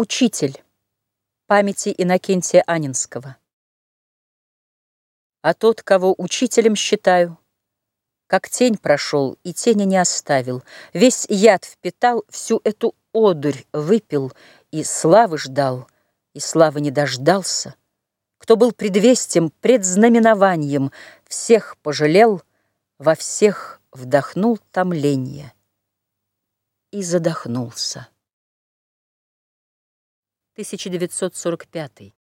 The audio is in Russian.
Учитель. Памяти Иннокентия Анинского. А тот, кого учителем считаю, Как тень прошел и тени не оставил, Весь яд впитал, всю эту одурь выпил И славы ждал, и славы не дождался, Кто был предвестием, предзнаменованием, Всех пожалел, во всех вдохнул томление И задохнулся. 1945